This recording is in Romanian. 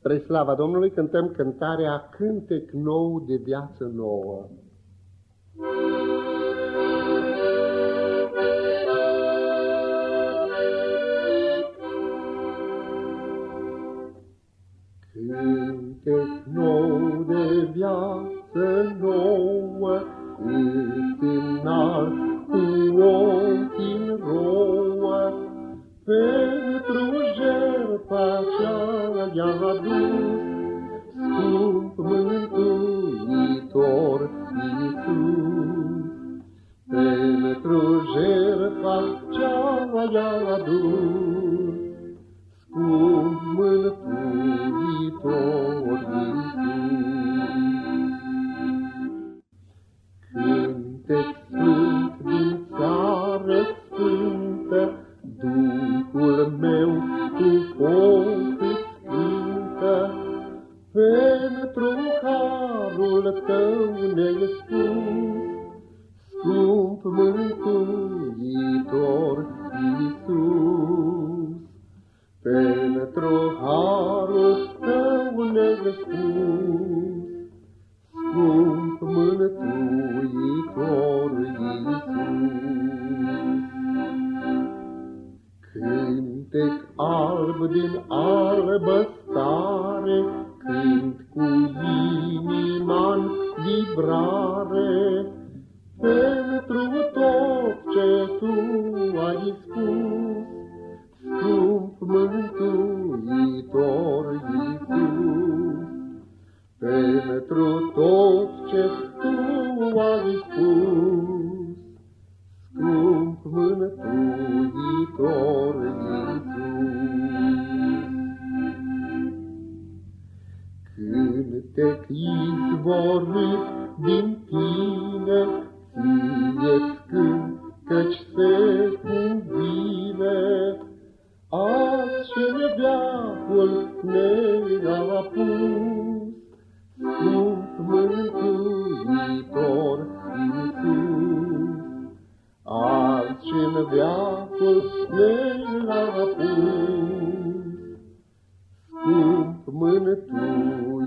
Spre slava Domnului cântăm cântarea Cântec nou de viață nouă. Cântec nou de viață nouă, Îți înalt cu ochii rouă, Pentru i-a adus, scump mântuitor Iisus. Pentru jertfa ce i-a adus, scump mântuitor Iisus. Cântec pentru harul tău nespus, scump mântuitor Iisus. Pentru harul tău nespus, scump mântuitor Cântec alb din albă stare, Cânt cu inima vibrare, Pentru tot ce Tu ai spus, Scump mântuitor Iisus. Pentru tot ce Tu ai spus, Scump mântuitor Iisus. cântec izvorât din tine, ție-ți cânt, căci se cuvine. Azi și veacul ne-a pus, scump mântuitor Iisus. Azi și veacul ne-a pus, scump mântuitor.